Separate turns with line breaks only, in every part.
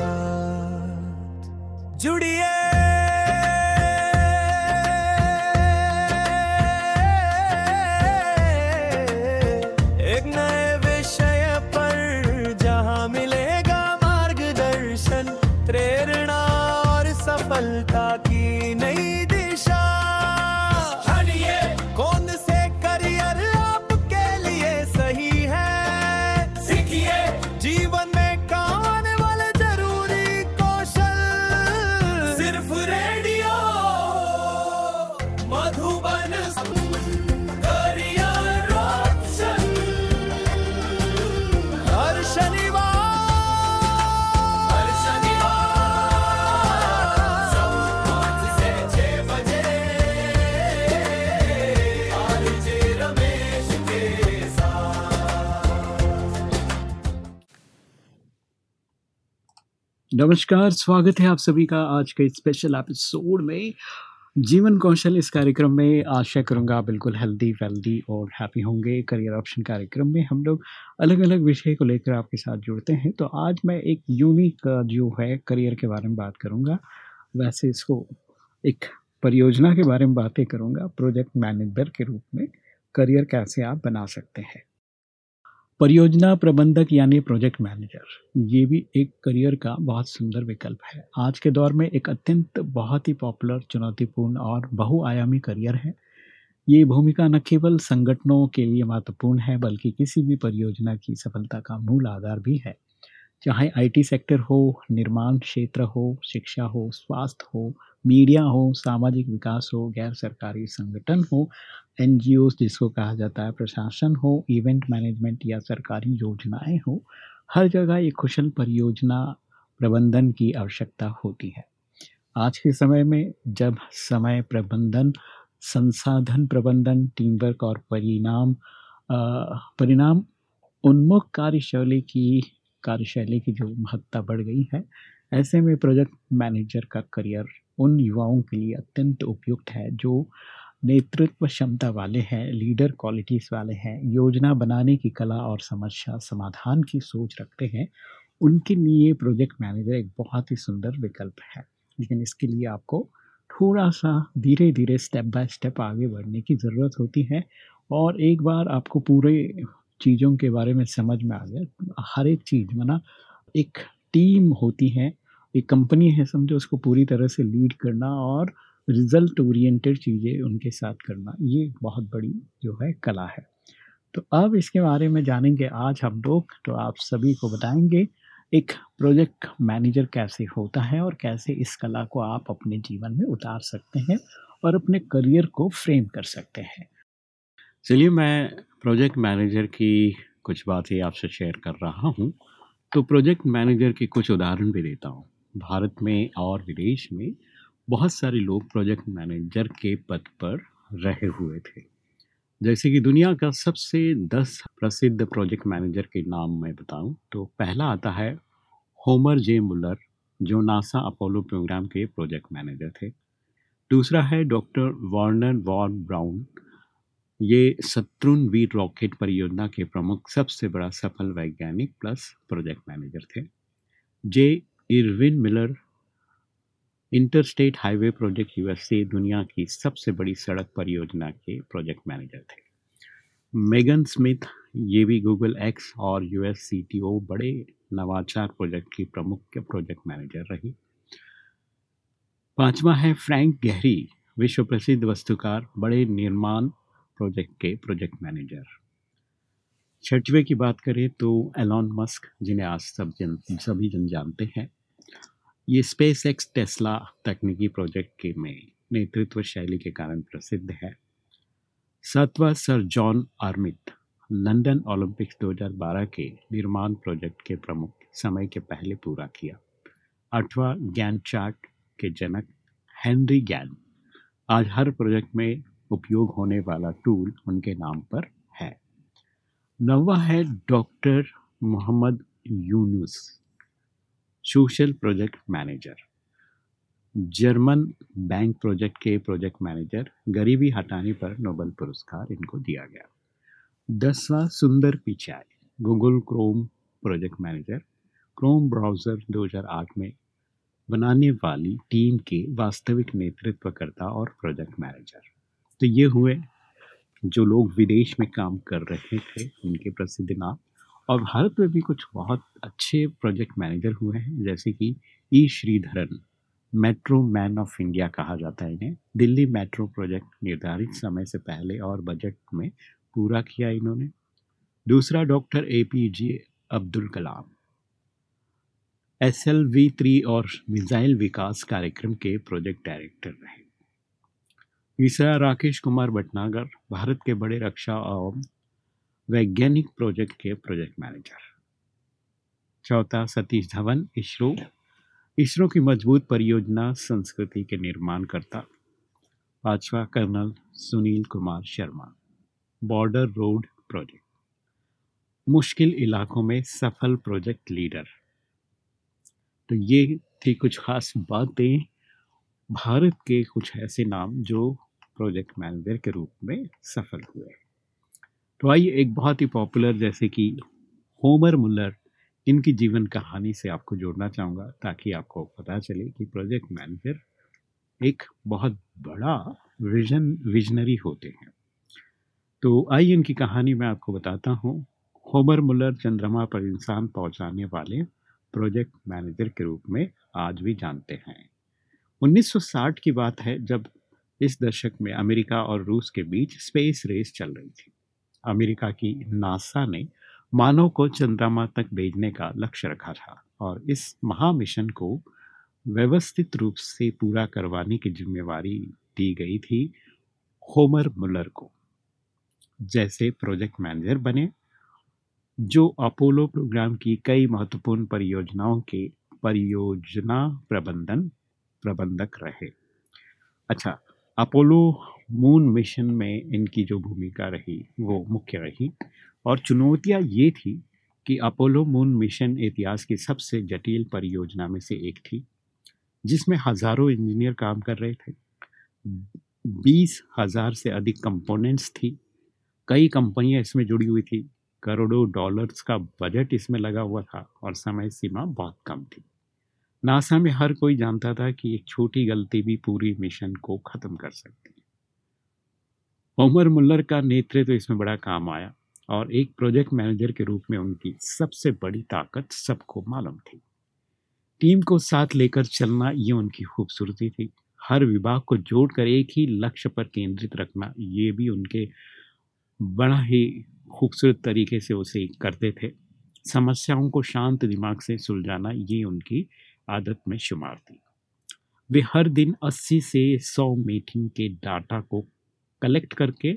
RJ Ramesh के साथ
नमस्कार, स्वागत है आप सभी का आज के स्पेशल एपिसोड में। जीवन कौशल इस कार्यक्रम में आशा करूँगा बिल्कुल हेल्दी वेल्दी और हैप्पी होंगे। करियर ऑप्शन कार्यक्रम में हम लोग अलग अलग विषय को लेकर आपके साथ जुड़ते हैं। तो आज मैं एक यूनिक जो है करियर के बारे में बात करूँगा। वैसे इसको एक परियोजना के बारे में बातें करूँगा। प्रोजेक्ट मैनेजर के रूप में। करियर कैसे आप बना सकते हैं। परियोजना प्रबंधक यानी प्रोजेक्ट मैनेजर ये भी एक करियर का बहुत सुंदर विकल्प है। आज के दौर में एक अत्यंत बहुत ही पॉपुलर चुनौतीपूर्ण और बहुआयामी करियर है। ये भूमिका न केवल संगठनों के लिए महत्वपूर्ण है, बल्कि किसी भी परियोजना की सफलता का मूल आधार भी है। चाहे आईटी सेक्टर हो, निर्माण क्षेत्र हो, शिक्षा हो, स्वास्थ्य हो मीडिया हो, सामाजिक विकास हो, गैर सरकारी संगठन हो एन जिसको कहा जाता है, प्रशासन हो, इवेंट मैनेजमेंट या सरकारी योजनाएँ हो, हर जगह एक कुशल परियोजना प्रबंधन की आवश्यकता होती है। आज के समय में जब समय प्रबंधन, संसाधन प्रबंधन टीम वर्क और परिणाम परिणाम उन्मुख कार्यशैली की कार्यशैली की जो महत्ता बढ़ गई है, ऐसे में प्रोजेक्ट मैनेजर का करियर उन युवाओं के लिए अत्यंत उपयुक्त है, जो नेतृत्व क्षमता वाले हैं लीडर क्वालिटीज़ वाले हैं, योजना बनाने की कला और समस्या, समाधान की सोच रखते हैं। उनके लिए प्रोजेक्ट मैनेजर एक बहुत ही सुंदर विकल्प है। लेकिन इसके लिए आपको थोड़ा सा धीरे धीरे स्टेप बाय स्टेप आगे बढ़ने की ज़रूरत होती है। और एक बार आपको पूरे चीज़ों के बारे में समझ में आ गया, हर एक चीज़ माना एक टीम होती है, एक कंपनी है समझो, उसको पूरी तरह से लीड करना और रिज़ल्ट ओरिएंटेड चीज़ें उनके साथ करना, ये बहुत बड़ी जो है कला है। तो अब इसके बारे में जानेंगे आज हम लोग तो आप सभी को बताएँगे एक प्रोजेक्ट मैनेजर कैसे होता है और कैसे इस कला को आप अपने जीवन में उतार सकते हैं और अपने करियर को फ्रेम कर सकते हैं।
चलिए मैं प्रोजेक्ट मैनेजर की कुछ बातें आपसे शेयर कर रहा हूँ। तो प्रोजेक्ट मैनेजर के कुछ उदाहरण भी देता हूँ। भारत में और विदेश में बहुत सारे लोग प्रोजेक्ट मैनेजर के पद पर रहे हुए थे। जैसे कि दुनिया का सबसे दस प्रसिद्ध प्रोजेक्ट मैनेजर के नाम मैं बताऊँ तो पहला आता है होमर जे मुलर जो नासा अपोलो प्रोग्राम के प्रोजेक्ट मैनेजर थे। दूसरा है डॉक्टर वार्नर वॉन ब्राउन। ये शत्रुन वी रॉकेट परियोजना के प्रमुख सबसे बड़ा सफल वैज्ञानिक प्लस प्रोजेक्ट मैनेजर थे। J Irwin Miller interstate highway project USA दुनिया की सबसे बड़ी सड़क परियोजना के प्रोजेक्ट मैनेजर थे। मेगन स्मिथ, ये भी गूगल एक्स और यूएस सीटीओ बड़े नवाचार प्रोजेक्ट की प्रमुख प्रोजेक्ट मैनेजर रही। पांचवा है फ्रैंक गहरी, विश्व प्रसिद्ध वस्तुकार, बड़े निर्माण प्रोजेक्ट के प्रोजेक्ट मैनेजर। छठवें की बात करें तो एलॉन मस्क, जिन्हें आज सब जन, सभी जन जानते हैं ये स्पेस एक्स टेस्ला तकनीकी प्रोजेक्ट के में नेतृत्व शैली के कारण प्रसिद्ध है। सातवा sir John Armitt London Olympics 2012 के निर्माण प्रोजेक्ट के प्रमुख, समय के पहले पूरा किया। आठवां ज्ञान चार्ट के जनक, हेनरी ज्ञान आज हर प्रोजेक्ट में उपयोग होने वाला टूल उनके नाम पर है। नवा है doctor Mohammad Yunus. Social project manager German bank project के प्रोजेक्ट मैनेजर गरीबी हटाने पर नोबेल पुरस्कार इनको दिया गया। दसवां Sundar Pichai Google Chrome
project manager Chrome browser 2008 में बनाने वाली टीम के वास्तविक नेतृत्वकर्ता और प्रोजेक्ट मैनेजर तो ये हुए जो लोग विदेश में काम कर रहे थे, उनके प्रसिद्ध नाम और भारत में भी कुछ बहुत अच्छे प्रोजेक्ट मैनेजर हुए हैं, जैसे कि E Sreedharan metro man of India कहा जाता है इन्हें। दिल्ली मेट्रो प्रोजेक्ट निर्धारित समय से पहले और बजट में पूरा किया इन्होंने। दूसरा doctor A P J Abdul Kalam. S L V three और मिसाइल विकास कार्यक्रम के प्रोजेक्ट डायरेक्टर रहे। तीसरा राकेश कुमार भटनागर, भारत के बड़े रक्षा एवं वैज्ञानिक प्रोजेक्ट के प्रोजेक्ट मैनेजर। चौथा, सतीश धवन, इसरो। इसरो की मज़बूत परियोजना संस्कृति के निर्माण करता पांचवा, colonel Sunil Kumar Sharma. Border road project. मुश्किल इलाकों में सफल प्रोजेक्ट लीडर। तो ये थी कुछ खास बातें। भारत के कुछ ऐसे नाम जो प्रोजेक्ट मैनेजर के रूप में सफल हुए। तो आइए एक बहुत ही पॉपुलर जैसे कि होमर मुल्लर, इनकी जीवन कहानी से आपको जोड़ना चाहूँगा ताकि आपको पता चले कि प्रोजेक्ट मैनेजर एक बहुत बड़ा विजन, विजनरी होते हैं। तो आइए इनकी कहानी मैं आपको बताता हूँ। होमर मुलर चंद्रमा पर इंसान पहुँचाने वाले प्रोजेक्ट मैनेजर के रूप में आज भी जानते हैं। 1960 की बात है जब इस दशक में अमेरिका और रूस के बीच स्पेस रेस चल रही थी। अमेरिका की नासा ने मानव को चंद्रमा तक भेजने का लक्ष्य रखा था और इस महामिशन को व्यवस्थित रूप से पूरा करवाने की जिम्मेवारी दी गई थी होमर मुलर को। जैसे प्रोजेक्ट मैनेजर बने, जो अपोलो प्रोग्राम की कई महत्वपूर्ण परियोजनाओं के परियोजना प्रबंधन, प्रबंधक रहे। अच्छा अपोलो मून मिशन में इनकी जो भूमिका रही, वो मुख्य रही। और चुनौतियाँ ये थी कि अपोलो मून मिशन इतिहास की सबसे जटिल परियोजना में से एक थी, जिसमें हज़ारों इंजीनियर काम कर रहे थे। बीस हज़ार से अधिक कंपोनेंट्स थी। कई कंपनियाँ इसमें जुड़ी हुई थी। करोड़ों डॉलर्स का बजट इसमें लगा हुआ था और समय सीमा बहुत कम थी। नासा में हर कोई जानता था कि एक छोटी गलती भी पूरी मिशन को खत्म कर सकती है। उमर मुल्लर का नेतृत्व तो इसमें बड़ा काम आया और एक प्रोजेक्ट मैनेजर के रूप में उनकी सबसे बड़ी ताकत सबको मालूम थी। टीम को साथ लेकर चलना ये उनकी खूबसूरती थी। हर विभाग को जोड़कर एक ही लक्ष्य पर केंद्रित रखना, ये भी उनके बड़ा ही खूबसूरत तरीके से उसे करते थे। समस्याओं को शांत दिमाग से सुलझाना, ये उनकी आदत में शुमार थी। वे हर दिन 80 से 100 मीटिंग के डाटा को कलेक्ट करके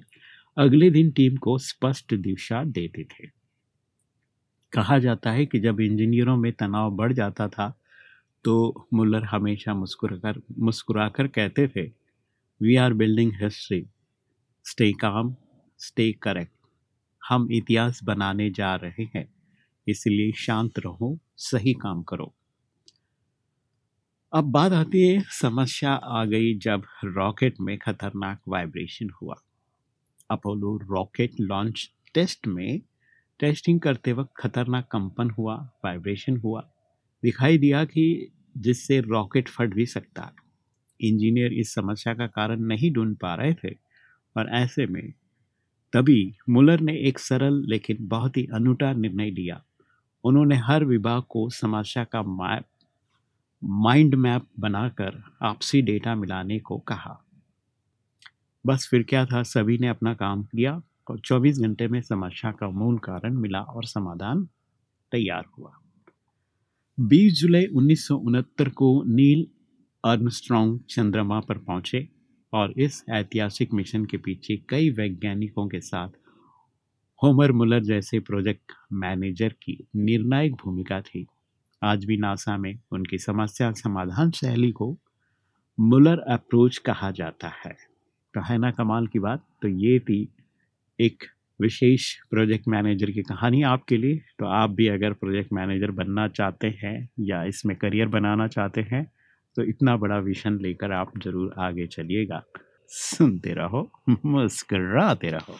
अगले दिन टीम को स्पष्ट दिशा देते थे। कहा जाता है कि जब इंजीनियरों में तनाव बढ़ जाता था तो मुलर हमेशा मुस्कुराकर मुस्कुराकर कहते थे we are building history stay calm stay correct हम इतिहास बनाने जा रहे हैं, इसलिए शांत रहो, सही काम करो। अब बात आती है, समस्या आ गई जब रॉकेट में खतरनाक वाइब्रेशन हुआ। अपोलो रॉकेट लॉन्च टेस्ट में टेस्टिंग करते वक्त खतरनाक कंपन हुआ, वाइब्रेशन हुआ। दिखाई दिया कि जिससे रॉकेट फट भी सकता। इंजीनियर इस समस्या का कारण नहीं ढूंढ पा रहे थे और ऐसे में तभी मुलर ने एक सरल लेकिन बहुत ही अनूठा निर्णय लिया। उन्होंने हर विभाग को समस्या का मैप माइंड मैप बनाकर आपसी डेटा मिलाने को कहा। बस फिर क्या था? सभी ने अपना काम किया और 24 घंटे में समस्या का मूल कारण मिला और समाधान तैयार हुआ। 20 जुलाई उन्नीस सौ उनहत्तर को नील अर्मस्ट्रॉन्ग चंद्रमा पर पहुँचे और इस ऐतिहासिक मिशन के पीछे कई वैज्ञानिकों के साथ होमर मुलर जैसे प्रोजेक्ट मैनेजर की निर्णायक भूमिका थी। आज भी नासा में उनकी समस्या समाधान शैली को मुलर अप्रोच कहा जाता है। तो है ना कमाल की बात? तो ये थी एक विशेष प्रोजेक्ट मैनेजर की कहानी आपके लिए। तो आप भी अगर प्रोजेक्ट मैनेजर बनना चाहते हैं या इसमें करियर बनाना चाहते हैं तो इतना बड़ा विजन लेकर आप ज़रूर आगे चलिएगा। सुनते रहो, मुस्कराते रहो।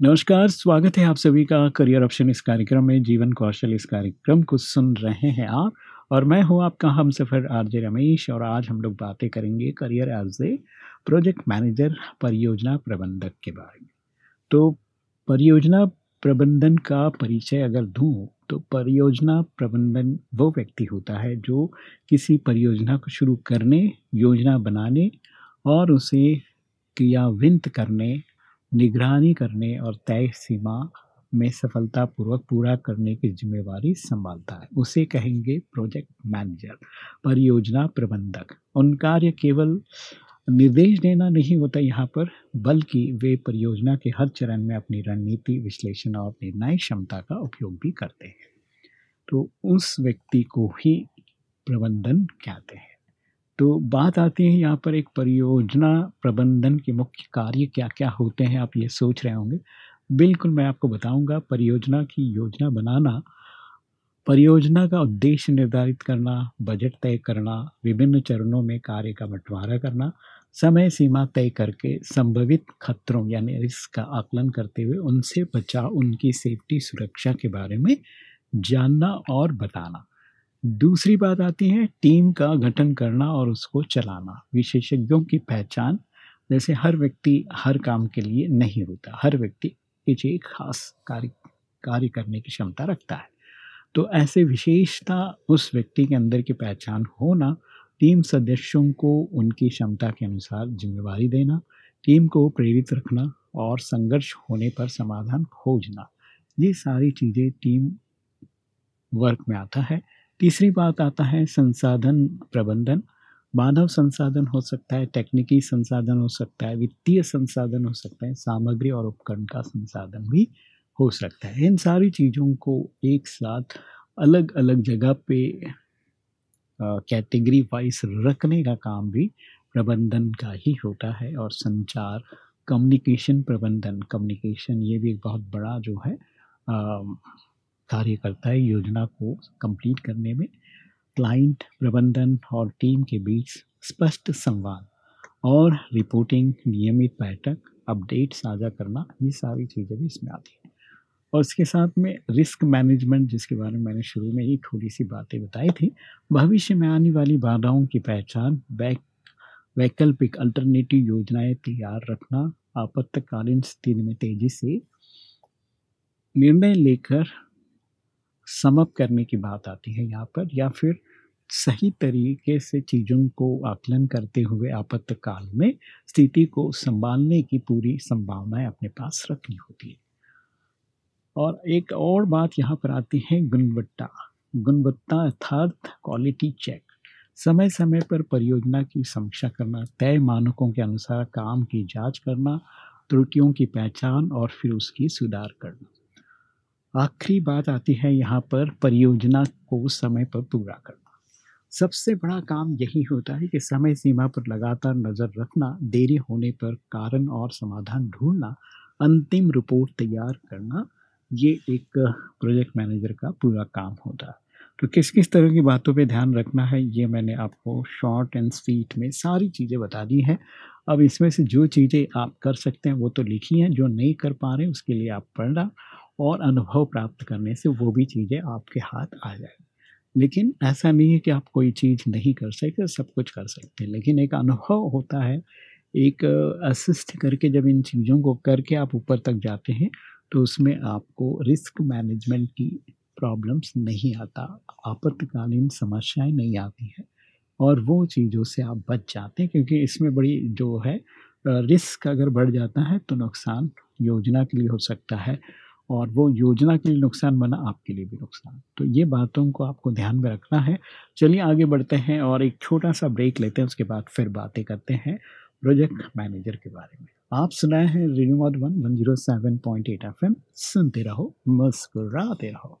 नमस्कार, स्वागत है आप सभी का करियर ऑप्शन इस कार्यक्रम में, जीवन कौशल इस कार्यक्रम को सुन रहे हैं आप और मैं हूँ आपका हम सफ़र आरजे रमेश और आज हम लोग बातें करेंगे career as a project manager परियोजना प्रबंधक के बारे में। तो परियोजना प्रबंधन का परिचय अगर दूँ तो परियोजना प्रबंधन वो व्यक्ति होता है जो किसी परियोजना को शुरू करने, योजना बनाने और उसे क्रियान्वित करने निगरानी करने और तय सीमा में सफलतापूर्वक पूरा करने की जिम्मेवारी संभालता है। उसे कहेंगे प्रोजेक्ट मैनेजर परियोजना प्रबंधक। उन कार्य केवल निर्देश देना नहीं होता यहाँ पर, बल्कि वे परियोजना के हर चरण में अपनी रणनीति, विश्लेषण और निर्णय क्षमता का उपयोग भी करते हैं। तो उस व्यक्ति को ही प्रबंधन कहते हैं। तो बात आती है यहाँ पर एक परियोजना प्रबंधन के मुख्य कार्य क्या क्या होते हैं, आप ये सोच रहे होंगे। बिल्कुल मैं आपको बताऊँगा, परियोजना की योजना बनाना, परियोजना का उद्देश्य निर्धारित करना, बजट तय करना, विभिन्न चरणों में कार्य का बंटवारा करना, समय सीमा तय करके संभवित खतरों यानी रिस्क का आकलन करते हुए उनसे बचाव, उनकी सेफ्टी सुरक्षा के बारे में जानना और बताना। दूसरी बात आती है टीम का गठन करना और उसको चलाना, विशेषज्ञों की पहचान। जैसे हर व्यक्ति हर काम के लिए नहीं होता, हर व्यक्ति कुछ एक खास कार्य कार्य करने की क्षमता रखता है। तो ऐसे विशेषता उस व्यक्ति के अंदर की पहचान होना, टीम सदस्यों को उनकी क्षमता के अनुसार जिम्मेवारी देना, टीम को प्रेरित रखना और संघर्ष होने पर समाधान खोजना, ये सारी चीज़ें टीम वर्क में आता है। तीसरी बात आता है संसाधन प्रबंधन। मानव संसाधन हो सकता है टेक्निकी संसाधन हो सकता है, वित्तीय संसाधन हो सकता है, सामग्री और उपकरण का संसाधन भी हो सकता है। इन सारी चीज़ों को एक साथ अलग अलग जगह पे कैटेगरी वाइज रखने का काम भी प्रबंधन का ही होता है और संचार, कम्युनिकेशन प्रबंधन। कम्युनिकेशन ये भी एक बहुत बड़ा जो है कार्य करता है योजना को कंप्लीट करने में। क्लाइंट प्रबंधन और टीम के बीच स्पष्ट संवाद और रिपोर्टिंग नियमित बैठक अपडेट साझा करना, ये सारी चीज़ें भी इसमें आती हैं। और इसके साथ में रिस्क मैनेजमेंट जिसके बारे में मैंने शुरू में ही थोड़ी सी बातें बताई थी, भविष्य में आने वाली बाधाओं की पहचान, वैक, वैकल्पिक अल्टरनेटिव योजनाएँ तैयार रखना, आपातकालीन स्थिति में तेज़ी से निर्णय लेकर समअप करने की बात आती है यहाँ पर, या फिर सही तरीके से चीज़ों को आकलन करते हुए आपातकाल में स्थिति को संभालने की पूरी संभावनाएँ अपने पास रखनी होती है। और एक और बात यहाँ पर आती है गुणवत्ता। गुणवत्ता अर्थात क्वालिटी चेक समय समय पर परियोजना की समीक्षा करना, तय मानकों के अनुसार काम की जाँच करना, त्रुटियों की पहचान और फिर उसकी सुधार करना। आखिरी बात आती है यहाँ पर परियोजना को समय पर पूरा करना। सबसे बड़ा काम यही होता है कि समय सीमा पर लगातार नज़र रखना, देरी होने पर कारण और समाधान ढूंढना, अंतिम रिपोर्ट तैयार करना, ये एक प्रोजेक्ट मैनेजर का पूरा काम होता है। तो किस किस तरह की बातों पे ध्यान रखना है, ये मैंने आपको शॉर्ट एंड स्वीट में सारी चीज़ें बता दी हैं। अब इसमें से जो चीज़ें आप कर सकते हैं वो तो लिखी हैं, जो नहीं कर पा रहे उसके लिए आप पढ़ना। और अनुभव प्राप्त करने से वो भी चीज़ें आपके हाथ आ जाएगी। लेकिन ऐसा नहीं है कि आप कोई चीज़ नहीं कर सकते, सब कुछ कर सकते लेकिन एक अनुभव होता है, एक असिस्ट करके जब इन चीज़ों को करके आप ऊपर तक जाते हैं तो उसमें आपको रिस्क मैनेजमेंट की प्रॉब्लम्स नहीं आता आपातकालीन समस्याएँ नहीं आती हैं, और वो चीज़ों से आप बच जाते हैं, क्योंकि इसमें बड़ी जो है, रिस्क अगर बढ़ जाता है तो नुकसान योजना के लिए हो सकता है और वो योजना के लिए नुकसान बना, आपके लिए भी नुकसान। तो ये बातों को आपको ध्यान में रखना है। चलिए आगे बढ़ते हैं और एक छोटा सा ब्रेक लेते हैं, उसके बाद फिर बातें करते हैं प्रोजेक्ट मैनेजर के बारे में। आप सुनाए हैं radio one one zero seven point eight F M सुनते रहो, मुस्कुराते रहो।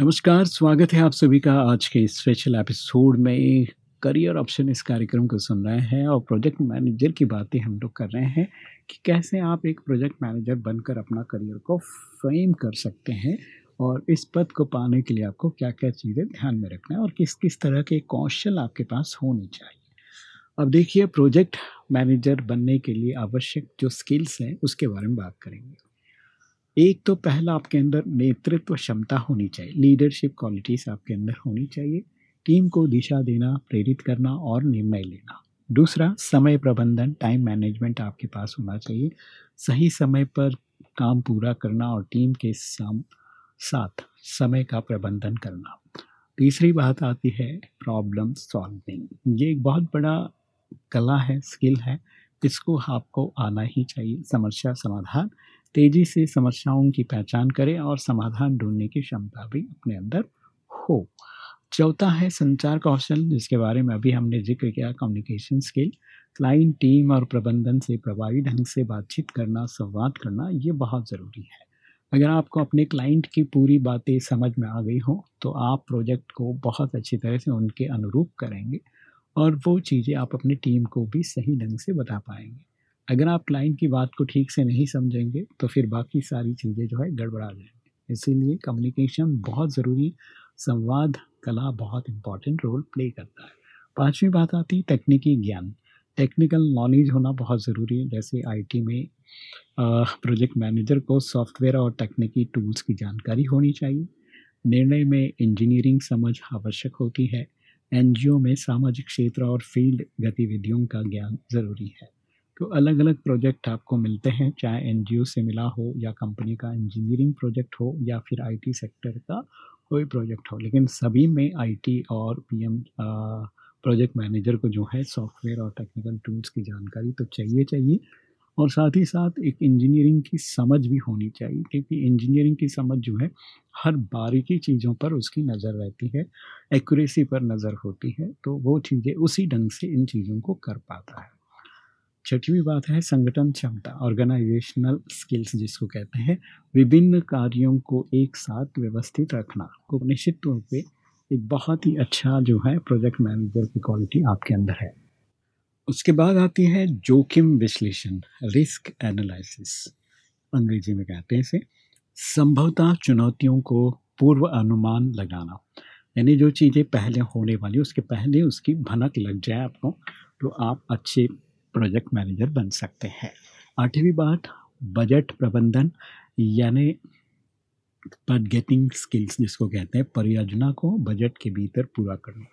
नमस्कार, स्वागत है आप सभी का आज के स्पेशल एपिसोड में। करियर ऑप्शन इस कार्यक्रम को सुन रहे हैं और प्रोजेक्ट मैनेजर की बातें हम लोग कर रहे हैं कि कैसे आप एक प्रोजेक्ट मैनेजर बनकर अपना करियर को फ्रेम कर सकते हैं और इस पद को पाने के लिए आपको क्या क्या चीज़ें ध्यान में रखना है और किस किस तरह के कौशल आपके पास होने चाहिए। अब देखिए प्रोजेक्ट मैनेजर बनने के लिए आवश्यक जो स्किल्स हैं उसके बारे में बात करेंगे। एक तो पहला आपके अंदर नेतृत्व क्षमता होनी चाहिए। लीडरशिप क्वालिटीज आपके अंदर होनी चाहिए। टीम को दिशा देना, प्रेरित करना और निर्णय लेना। दूसरा, समय प्रबंधन टाइम मैनेजमेंट आपके पास होना चाहिए। सही समय पर काम पूरा करना और टीम के साथ समय का प्रबंधन करना। तीसरी बात आती है प्रॉब्लम सॉल्विंग ये एक बहुत बड़ा कला है स्किल है। इसको आपको आना ही चाहिए। समस्या समाधान तेज़ी से समस्याओं की पहचान करें और समाधान ढूँढने की क्षमता भी अपने अंदर हो। चौथा है संचार कौशल, जिसके बारे में अभी हमने ज़िक्र किया कम्युनिकेशन स्किल क्लाइंट टीम और प्रबंधन से प्रभावी ढंग से बातचीत करना, संवाद करना, ये बहुत ज़रूरी है। अगर आपको अपने क्लाइंट की पूरी बातें समझ में आ गई हो तो आप प्रोजेक्ट को बहुत अच्छी तरह से उनके अनुरूप करेंगे और वो चीज़ें आप अपनी टीम को भी सही ढंग से बता पाएँगे। अगर आप क्लाइंट की बात को ठीक से नहीं समझेंगे तो फिर बाकी सारी चीज़ें जो है गड़बड़ा जाएँगी। इसीलिए कम्युनिकेशन बहुत ज़रूरी, संवाद, कला बहुत इंपॉर्टेंट रोल प्ले करता है। पांचवी बात आती है तकनीकी ज्ञान। टेक्निकल नॉलेज होना बहुत ज़रूरी है। जैसे आईटी में प्रोजेक्ट मैनेजर को सॉफ्टवेयर और तकनीकी टूल्स की जानकारी होनी चाहिए। निर्णय में इंजीनियरिंग समझ आवश्यक होती है। एनजीओ में सामाजिक क्षेत्र और फ़ील्ड गतिविधियों का ज्ञान ज़रूरी है। तो अलग अलग प्रोजेक्ट आपको मिलते हैं, चाहे एनजीओ से मिला हो या कंपनी का इंजीनियरिंग प्रोजेक्ट हो या फिर आईटी सेक्टर का कोई प्रोजेक्ट हो। लेकिन सभी में आईटी और पीएम प्रोजेक्ट मैनेजर को जो है सॉफ्टवेयर और टेक्निकल टूल्स की जानकारी तो चाहिए चाहिए। और साथ ही साथ एक इंजीनियरिंग की समझ भी होनी चाहिए, क्योंकि इंजीनियरिंग की समझ जो है हर बारीकी चीज़ों पर उसकी नज़र रहती है एक्यूरेसी पर नज़र होती है तो वो चीज़ें उसी ढंग से इन चीज़ों को कर पाता है। छठवीं बात है संगठन क्षमता ऑर्गेनाइजेशनल स्किल्स जिसको कहते हैं। विभिन्न कार्यों को एक साथ व्यवस्थित रखना, को निश्चित तौर पे एक बहुत ही अच्छा जो है प्रोजेक्ट मैनेजर की क्वालिटी आपके अंदर है। उसके बाद आती है जोखिम विश्लेषण रिस्क एनालिसिस अंग्रेज़ी में कहते हैं इसे, संभवतः चुनौतियों को पूर्व अनुमान लगाना। यानी जो चीज़ें पहले होने वाली, उसके पहले उसकी भनक लग जाए आपको तो आप अच्छे प्रोजेक्ट मैनेजर बन सकते हैं। आठवीं बात, बजट प्रबंधन, यानी गेटिंग स्किल्स जिसको कहते हैं, परियोजना को बजट के भीतर पूरा करना।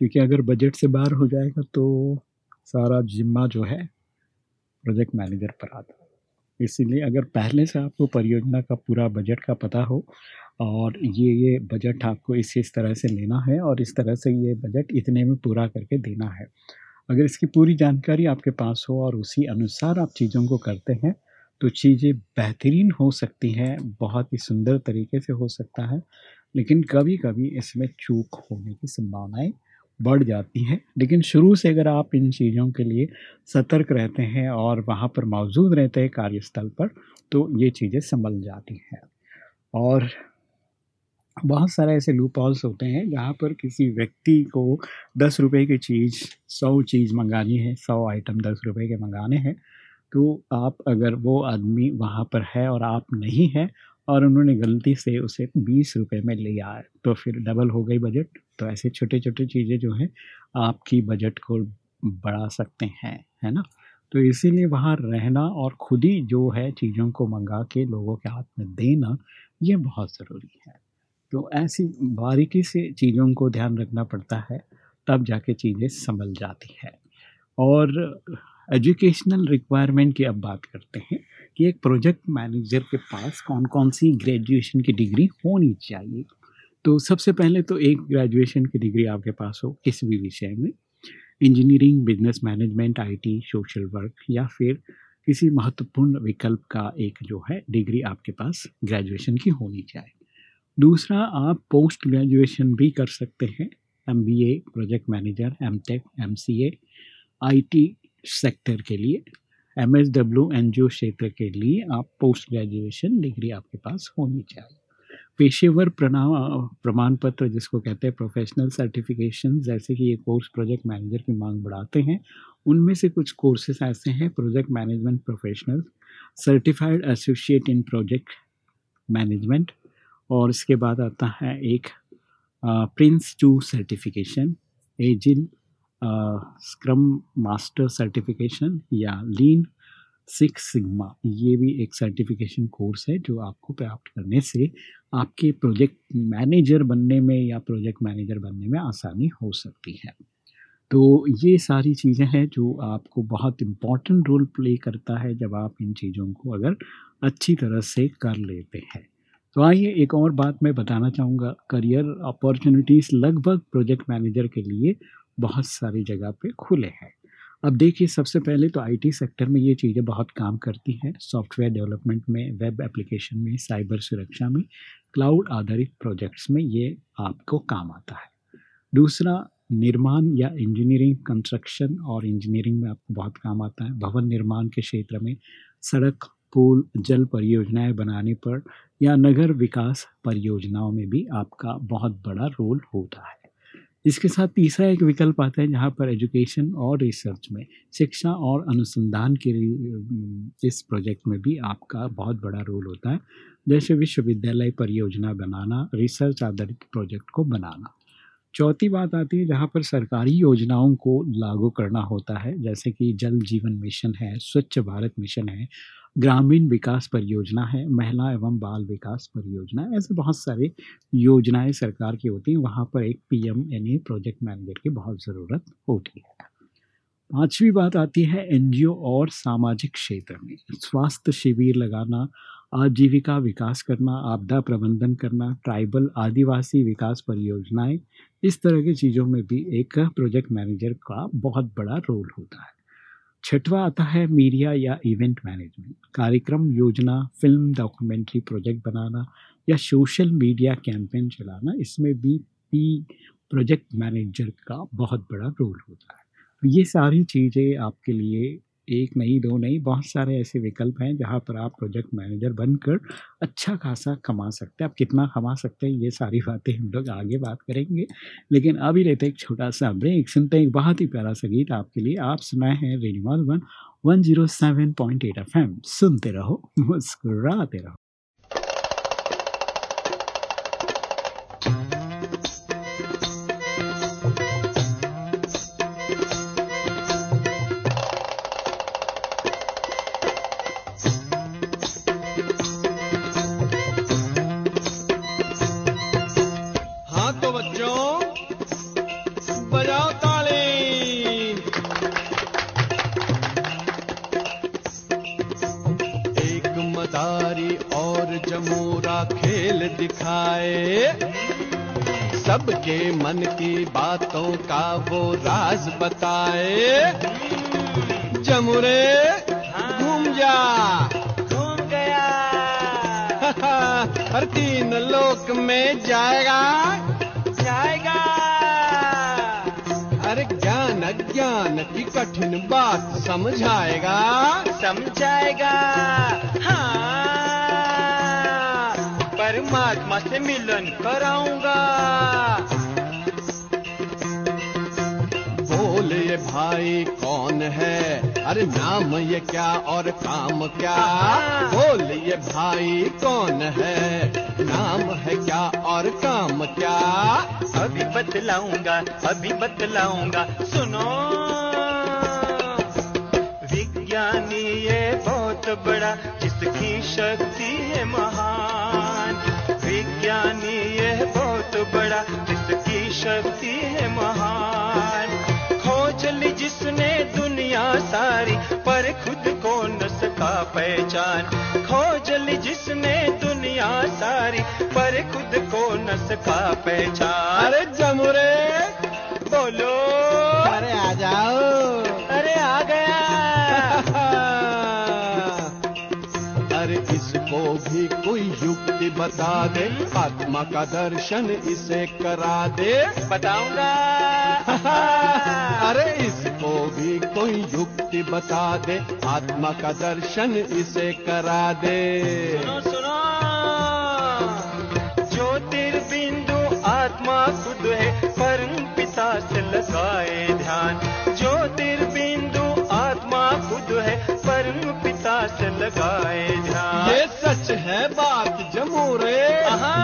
क्योंकि अगर बजट से बाहर हो जाएगा तो सारा जिम्मा जो है, प्रोजेक्ट मैनेजर पर आता है। इसीलिए अगर पहले से आपको परियोजना का पूरा बजट का पता हो, और ये ये बजट आपको इस इस तरह से लेना है, और इस तरह से ये बजट इतने में पूरा करके देना है अगर इसकी पूरी जानकारी आपके पास हो और उसी अनुसार आप चीज़ों को करते हैं तो चीज़ें बेहतरीन हो सकती हैं, बहुत ही सुंदर तरीके से हो सकता है, लेकिन कभी कभी इसमें चूक होने की संभावनाएँ बढ़ जाती हैं। लेकिन शुरू से अगर आप इन चीज़ों के लिए सतर्क रहते हैं और वहाँ पर मौजूद रहते हैं कार्यस्थल पर तो ये चीज़ें संभल जाती हैं। और बहुत सारे ऐसे लूप हॉल्स होते हैं, जहाँ पर किसी व्यक्ति को दस रुपए की चीज़, सौ चीज़ मंगानी है, सौ आइटम दस रुपए के मंगाने हैं तो आप अगर वो आदमी वहाँ पर है और आप नहीं हैं और उन्होंने गलती से उसे बीस रुपए में लिया तो फिर डबल हो गई बजट तो ऐसे छोटे छोटे चीज़ें जो हैं, आपकी बजट को बढ़ा सकते हैं, है ना? तो इसीलिए वहाँ रहना और खुद ही जो है चीज़ों को मंगा के लोगों के हाथ में देना, ये बहुत ज़रूरी है। तो ऐसी बारीकी से चीज़ों को ध्यान रखना पड़ता है, तब जाके चीज़ें संभल जाती है। और एजुकेशनल रिक्वायरमेंट की अब बात करते हैं कि एक प्रोजेक्ट मैनेजर के पास कौन कौन सी ग्रेजुएशन की डिग्री होनी चाहिए। तो सबसे पहले तो एक ग्रेजुएशन की डिग्री आपके पास हो किसी भी विषय में। Engineering, business management, IT, social work या फिर किसी महत्वपूर्ण विकल्प का एक जो है डिग्री आपके पास ग्रेजुएशन की होनी चाहिए। दूसरा, आप पोस्ट ग्रेजुएशन भी कर सकते हैं M B A project manager M tech M C A I T sector के लिए M S W N G O क्षेत्र के लिए आप पोस्ट ग्रेजुएशन डिग्री आपके पास होनी चाहिए। पेशेवर प्रणाम प्रमाण पत्र जिसको कहते हैं प्रोफेशनल सर्टिफिकेशन जैसे कि ये कोर्स प्रोजेक्ट मैनेजर की मांग बढ़ाते हैं, उनमें से कुछ कोर्सेज ऐसे हैं project management professional certified associate in project management और इसके बाद आता है एक prince two certification agile scrum master certification या लीन सिक्स सिग्मा ये भी एक सर्टिफिकेशन कोर्स है जो आपको प्राप्त करने से आपके प्रोजेक्ट मैनेजर बनने में या प्रोजेक्ट मैनेजर बनने में आसानी हो सकती है। तो ये सारी चीज़ें हैं जो आपको बहुत इंपॉर्टेंट रोल प्ले करता है जब आप इन चीज़ों को अगर अच्छी तरह से कर लेते हैं। तो आइए एक और बात मैं बताना चाहूँगा। करियर अपॉर्चुनिटीज़ लगभग प्रोजेक्ट मैनेजर के लिए बहुत सारी जगह पे खुले हैं। अब देखिए, सबसे पहले तो आईटी सेक्टर में ये चीज़ें बहुत काम करती हैं। सॉफ्टवेयर डेवलपमेंट में, वेब एप्लीकेशन में, साइबर सुरक्षा में, क्लाउड आधारित प्रोजेक्ट्स में ये आपको काम आता है। दूसरा, निर्माण या इंजीनियरिंग कंस्ट्रक्शन और इंजीनियरिंग में आपको बहुत काम आता है। भवन निर्माण के क्षेत्र में सड़क पुल, जल परियोजनाएँ बनाने पर या नगर विकास परियोजनाओं में भी आपका बहुत बड़ा रोल होता है। इसके साथ तीसरा एक विकल्प आता है जहाँ पर एजुकेशन और रिसर्च में, शिक्षा और अनुसंधान के इस प्रोजेक्ट में भी आपका बहुत बड़ा रोल होता है। जैसे विश्वविद्यालय परियोजना बनाना, रिसर्च आधारित प्रोजेक्ट को बनाना। चौथी बात आती है जहाँ पर सरकारी योजनाओं को लागू करना होता है, जैसे कि जल जीवन मिशन है, स्वच्छ भारत मिशन है ग्रामीण विकास परियोजना है, महिला एवं बाल विकास परियोजना ऐसे बहुत सारे योजनाएँ सरकार की होती हैं, वहाँ पर एक पी एम यानी प्रोजेक्ट मैनेजर की बहुत ज़रूरत होती है। पांचवी बात आती है एनजीओ और सामाजिक क्षेत्र में। स्वास्थ्य शिविर लगाना, आजीविका विकास करना, आपदा प्रबंधन करना, ट्राइबल आदिवासी विकास परियोजनाएँ, इस तरह की चीज़ों में भी एक प्रोजेक्ट मैनेजर का बहुत बड़ा रोल होता है। छठवा आता है मीडिया या इवेंट मैनेजमेंट कार्यक्रम, योजना फ़िल्म डॉक्यूमेंट्री प्रोजेक्ट बनाना या सोशल मीडिया कैंपेन चलाना, इसमें भी पी प्रोजेक्ट मैनेजर का बहुत बड़ा रोल होता है। तो ये सारी चीज़ें आपके लिए एक नहीं, दो नहीं, बहुत सारे ऐसे विकल्प हैं जहाँ पर आप प्रोजेक्ट मैनेजर बनकर अच्छा खासा कमा सकते हैं। आप कितना कमा सकते हैं, ये सारी बातें हम लोग आगे बात करेंगे। लेकिन अभी रहते एक छोटा सा ब्रेक, सुनते हैं एक बहुत ही प्यारा सा गीत आपके लिए। आप सुनाए हैं radio one one zero seven point eight F M सुनते रहो, मुस्कुराते रहो।
सबके मन की बातों का वो राज बताए। जमुरे घूम जा। घूम गया। हर तीन लोक में जाएगा। जाएगा। अरे ज्ञान अज्ञान की कठिन बात समझाएगा। समझाएगा। हाँ। परमात्मा से मिलन कराऊँगा बोल ये भाई कौन है? अरे नाम ये क्या और काम क्या? बोल ये भाई कौन है? नाम है क्या और काम क्या?
अभी बतलाऊँगा अभी बतलाऊँगा सुनो। विज्ञानी ये बहुत बड़ा जिसकी शक्ति जिसने दुनिया सारी पर खुद को न सका पहचान। खोज ली जिसने दुनिया सारी पर खुद को न सका पहचान।
अरे जमुरे
बोलो।
अरे आ जाओ।
अरे आ गया।
अरे इसको भी कोई युक्ति बता दे आत्मा का दर्शन इसे करा दे।
बताऊँगा।
अरे इसको भी कोई युक्ति बता दे आत्मा का दर्शन इसे करा दे।
सुनो सुनो। ज्योतिर्बिंदु आत्मा खुद है परम पिता से लगाए ध्यान। ज्योतिर्बिंदु आत्मा खुद है परम पिता से लगाए ध्यान।
ये सच है बात जमूरे।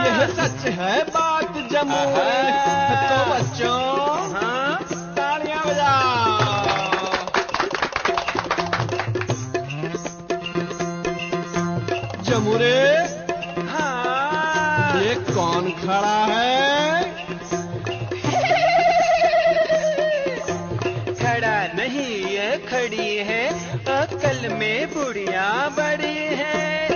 यह सच है बात जमूरे। तो बच्चों खड़ा है।
खड़ा नहीं, ये खड़ी है। अकल में बुढ़िया बड़ी है।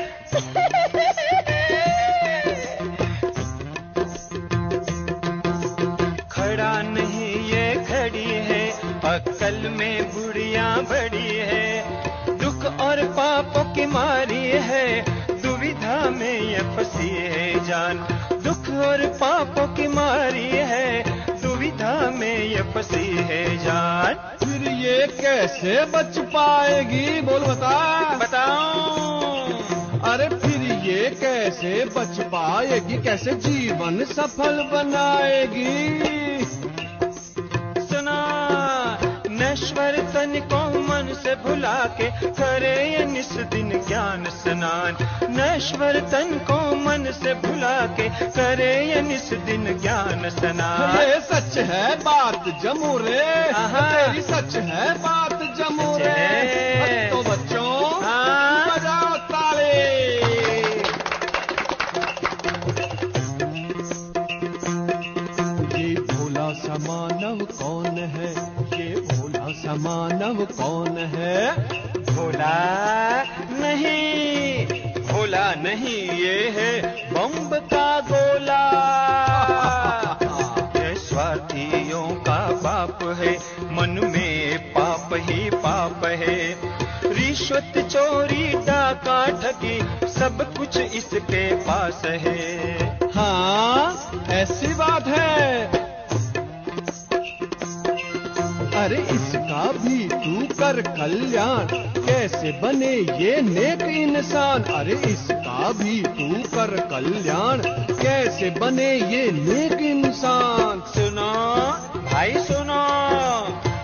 खड़ा नहीं, ये खड़ी है। अकल में बुढ़िया बड़ी है। दुख और पापों की मारी है। पापों की मारी है दुविधा में ये फंसी है जान।
फिर ये कैसे बच पाएगी? बोल बता
बताओ
अरे फिर ये कैसे बच पाएगी? कैसे जीवन सफल बनाएगी?
सुना नश्वर तन को मन से भुला के करे इस निस दिन ज्ञान स्नान। नश्वर तन को मन से भुला के करे इस निस दिन ज्ञान स्नान।
ये सच है बात जमूरे।
रे
तेरी सच है बात जमूरे।
सच
मानव कौन है? भोला
नहीं भोला नहीं ये है बम्ब का गोला। ये स्वार्थियों का बाप है, मन में पाप ही पाप है। रिश्वत चोरी, डाका ठगी सब कुछ इसके पास हाँ।
कर कल्याण। कैसे बने ये नेक इंसान? अरे इसका भी तू कर कल्याण। कैसे बने ये नेक इंसान?
सुनो भाई सुनो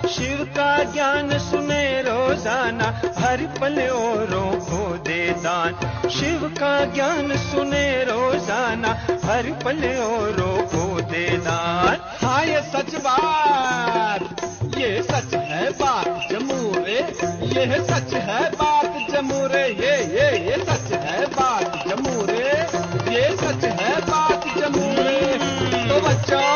शिव का ज्ञान सुने रोज़ाना हर पल औरों को दे दान। शिव का ज्ञान सुने रोज़ाना हर पल औरों को दे दान।
हाँ ये सच बात। ये सच है बात। ये सच है बात जमूरे, ये ये ये सच है बात जमूरे, ये सच है बात जमूरे। तो बच्चों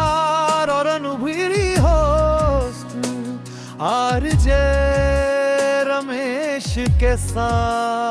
रमेश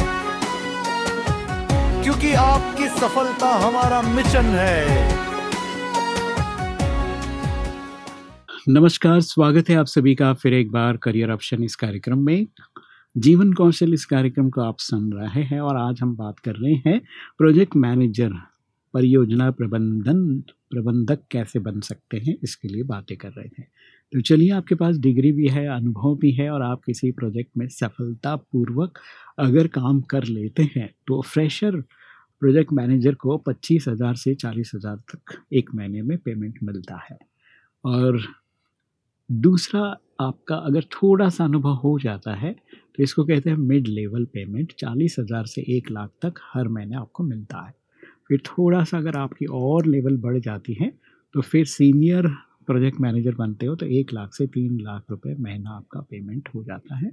क्योंकि आपकी सफलता हमारा मिशन है।
नमस्कार, स्वागत है आप सभी का फिर एक बार करियर ऑप्शन इस कार्यक्रम में। जीवन कौशल इस कार्यक्रम को आप सुन रहे हैं और आज हम बात कर रहे हैं प्रोजेक्ट मैनेजर परियोजना प्रबंधन, प्रबंधक कैसे बन सकते हैं, इसके लिए बातें कर रहे थे तो चलिए आपके पास डिग्री भी है, अनुभव भी है और आप किसी प्रोजेक्ट में सफलतापूर्वक अगर काम कर लेते हैं तो फ्रेशर प्रोजेक्ट मैनेजर को पच्चीस हज़ार से चालीस हज़ार तक एक महीने में पेमेंट मिलता है। और दूसरा आपका अगर थोड़ा सा अनुभव हो जाता है तो इसको कहते हैं मिड लेवल पेमेंट, चालीस हज़ार से एक लाख तक हर महीने आपको मिलता है। फिर थोड़ा सा अगर आपकी और लेवल बढ़ जाती है तो फिर सीनियर प्रोजेक्ट मैनेजर बनते हो तो एक लाख से तीन लाख रुपए महीना आपका पेमेंट हो जाता है।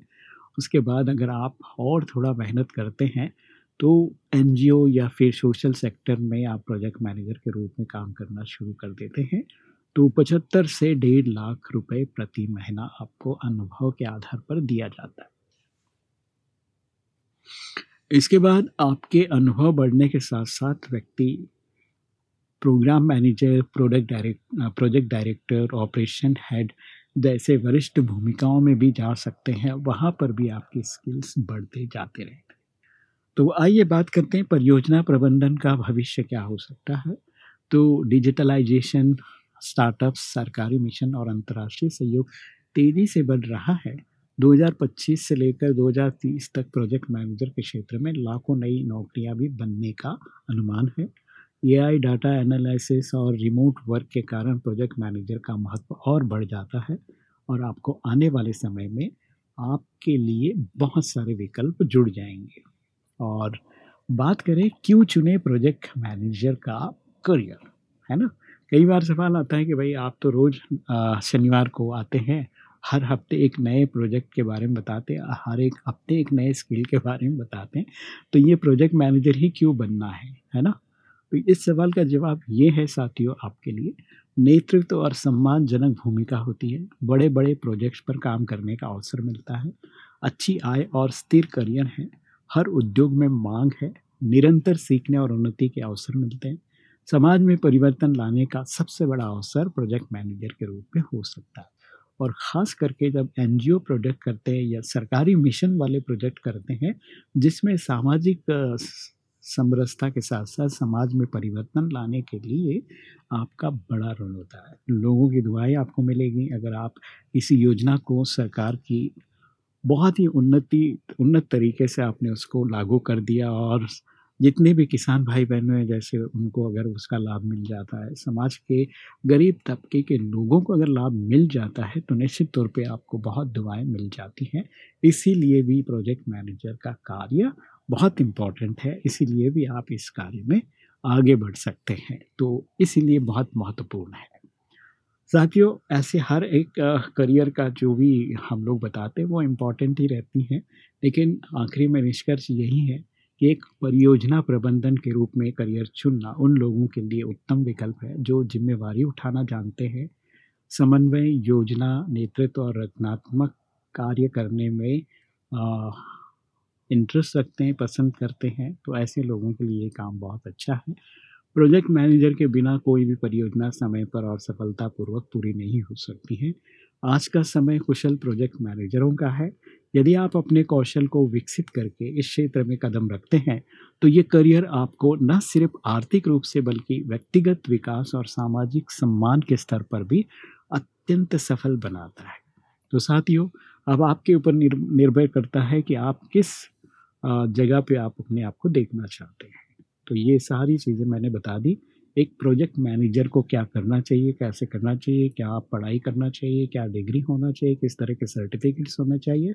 उसके बाद अगर आप और थोड़ा मेहनत करते हैं तो एनजीओ या फिर सोशल सेक्टर में आप प्रोजेक्ट मैनेजर के रूप में काम करना शुरू कर देते हैं। तो पचहत्तर से डेढ़ लाख रुपए प्रति महीना आपको अनुभव के आधार पर दिया जाता है। इसके बाद आपके अनुभव बढ़ने के साथ साथ व्यक्ति program manager product direct project director operation head जैसे वरिष्ठ भूमिकाओं में भी जा सकते हैं। वहाँ पर भी आपकी स्किल्स बढ़ते जाते रहेंगे तो आइए बात करते हैं, परियोजना प्रबंधन का भविष्य क्या हो सकता है? तो डिजिटलाइजेशन स्टार्टअप्स सरकारी मिशन और अंतर्राष्ट्रीय सहयोग तेज़ी से बढ़ रहा है। 2025 से लेकर 2030 तक प्रोजेक्ट मैनेजर के क्षेत्र में लाखों नई नौकरियाँ भी बनने का अनुमान है। एआई डाटा एनालिसिस और रिमोट वर्क के कारण प्रोजेक्ट मैनेजर का महत्व और बढ़ जाता है और आपको आने वाले समय में आपके लिए बहुत सारे विकल्प जुड़ जाएँगे। और बात करें क्यों चुने प्रोजेक्ट मैनेजर का करियर है ना? कई बार सवाल आता है कि भाई आप तो रोज़ शनिवार को आते हैं, हर हफ़्ते एक नए प्रोजेक्ट के बारे में बताते हैं, हर एक हफ़्ते एक नए स्किल के बारे में बताते हैं तो ये प्रोजेक्ट मैनेजर ही क्यों बनना है है ना? तो इस सवाल का जवाब ये है साथियों आपके लिए, नेतृत्व और सम्मानजनक भूमिका होती है। बड़े बड़े प्रोजेक्ट्स पर काम करने का अवसर मिलता है। अच्छी आय और स्थिर करियर है। हर उद्योग में मांग है। निरंतर सीखने और उन्नति के अवसर मिलते हैं। समाज में परिवर्तन लाने का सबसे बड़ा अवसर प्रोजेक्ट मैनेजर के रूप में हो सकता है। और ख़ास करके जब एनजीओ प्रोजेक्ट करते हैं या सरकारी मिशन वाले प्रोजेक्ट करते हैं, जिसमें सामाजिक समरसता के साथ साथ समाज में परिवर्तन लाने के लिए आपका बड़ा रोल होता है। लोगों की दुआएँ आपको मिलेगी। अगर आप इस योजना को सरकार की बहुत ही उन्नति, उन्नत तरीके से आपने उसको लागू कर दिया और जितने भी किसान भाई बहनों हैं, जैसे उनको अगर उसका लाभ मिल जाता है, समाज के गरीब तबके के लोगों को अगर लाभ मिल जाता है तो निश्चित तौर पे आपको बहुत दुआएँ मिल जाती हैं। इसीलिए भी प्रोजेक्ट मैनेजर का कार्य बहुत इंपॉर्टेंट है, इसीलिए भी आप इस कार्य में आगे बढ़ सकते हैं। तो इसीलिए बहुत महत्वपूर्ण है। साथियों, ऐसे हर एक करियर का जो भी हम लोग बताते हैं, वो इंपॉर्टेंट ही रहती हैं। लेकिन आखिरी में निष्कर्ष यही है कि एक परियोजना प्रबंधन के रूप में करियर चुनना उन लोगों के लिए उत्तम विकल्प है, जो जिम्मेवारी उठाना जानते हैं। समन्वय, योजना, नेतृत्व और रचनात्मक कार्य करने में इंटरेस्ट रखते हैं, पसंद करते हैं तो ऐसे लोगों के लिए ये काम बहुत अच्छा है। प्रोजेक्ट मैनेजर के बिना कोई भी परियोजना समय पर और सफलतापूर्वक पूरी नहीं हो सकती है। आज का समय कुशल प्रोजेक्ट मैनेजरों का है। यदि आप अपने कौशल को विकसित करके इस क्षेत्र में कदम रखते हैं तो ये करियर आपको न सिर्फ़ आर्थिक रूप से बल्कि व्यक्तिगत विकास और सामाजिक सम्मान के स्तर पर भी अत्यंत सफल बनाता है। तो साथियों, अब आपके ऊपर निर्भर करता है कि आप किस जगह पे आप अपने आप को देखना चाहते हैं। तो ये सारी चीज़ें मैंने बता दी। एक प्रोजेक्ट मैनेजर को क्या करना चाहिए, कैसे करना चाहिए, क्या पढ़ाई करना चाहिए, क्या डिग्री होना चाहिए, किस तरह के सर्टिफिकेट्स होने चाहिए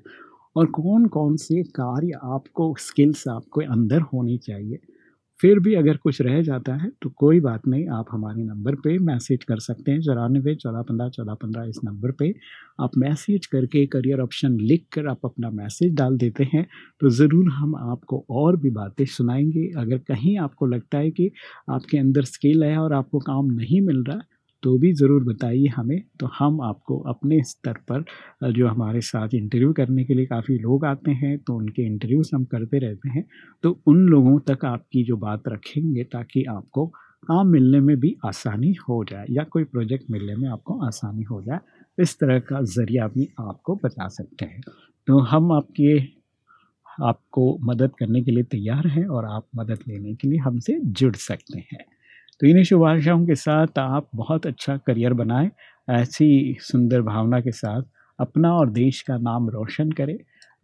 और कौन कौन से कार्य आपको, स्किल्स आपको अंदर होनी चाहिए। फिर भी अगर कुछ रह जाता है तो कोई बात नहीं, आप हमारे नंबर पे मैसेज कर सकते हैं। चौरानवे चौदह पंद्रह चौदह पंद्रह इस नंबर पे आप मैसेज करके करियर ऑप्शन लिख कर आप अपना मैसेज डाल देते हैं तो ज़रूर हम आपको और भी बातें सुनाएँगे। अगर कहीं आपको लगता है कि आपके अंदर स्किल है और आपको काम नहीं मिल रहा तो भी ज़रूर बताइए हमें। तो हम आपको अपने स्तर पर जो हमारे साथ इंटरव्यू करने के लिए काफ़ी लोग आते हैं तो उनके इंटरव्यूज़ हम करते रहते हैं। तो उन लोगों तक आपकी जो बात रखेंगे ताकि आपको काम मिलने में भी आसानी हो जाए या कोई प्रोजेक्ट मिलने में आपको आसानी हो जाए, इस तरह का ज़रिया भी आपको बता सकते हैं। तो हम आपके, आपको मदद करने के लिए तैयार हैं और आप मदद लेने के लिए हमसे जुड़ सकते हैं। तो इन्हीं शुभ आशाओं के साथ आप बहुत अच्छा करियर बनाएँ, ऐसी सुंदर भावना के साथ अपना और देश का नाम रोशन करें,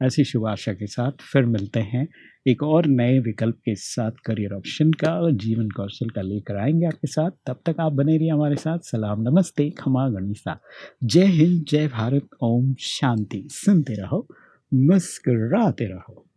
ऐसी शुभ आशा के साथ फिर मिलते हैं। एक और नए विकल्प के साथ करियर ऑप्शन का और जीवन कौशल का लेकर आएँगे आपके साथ। तब तक आप बने रहिए हमारे साथ। सलाम, नमस्ते, खमा, गणिसा। जय हिंद, जय भारत। ओम शांति। सुनते रहो, मुस्कराते रहो।